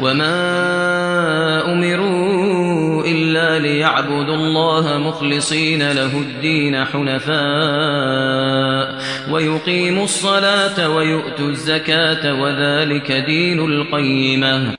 وما أمروا إلا ليعبدوا الله مخلصين له الدين حنفاء ويقيموا الصلاة ويؤتوا الزكاة وذلك دين القيمة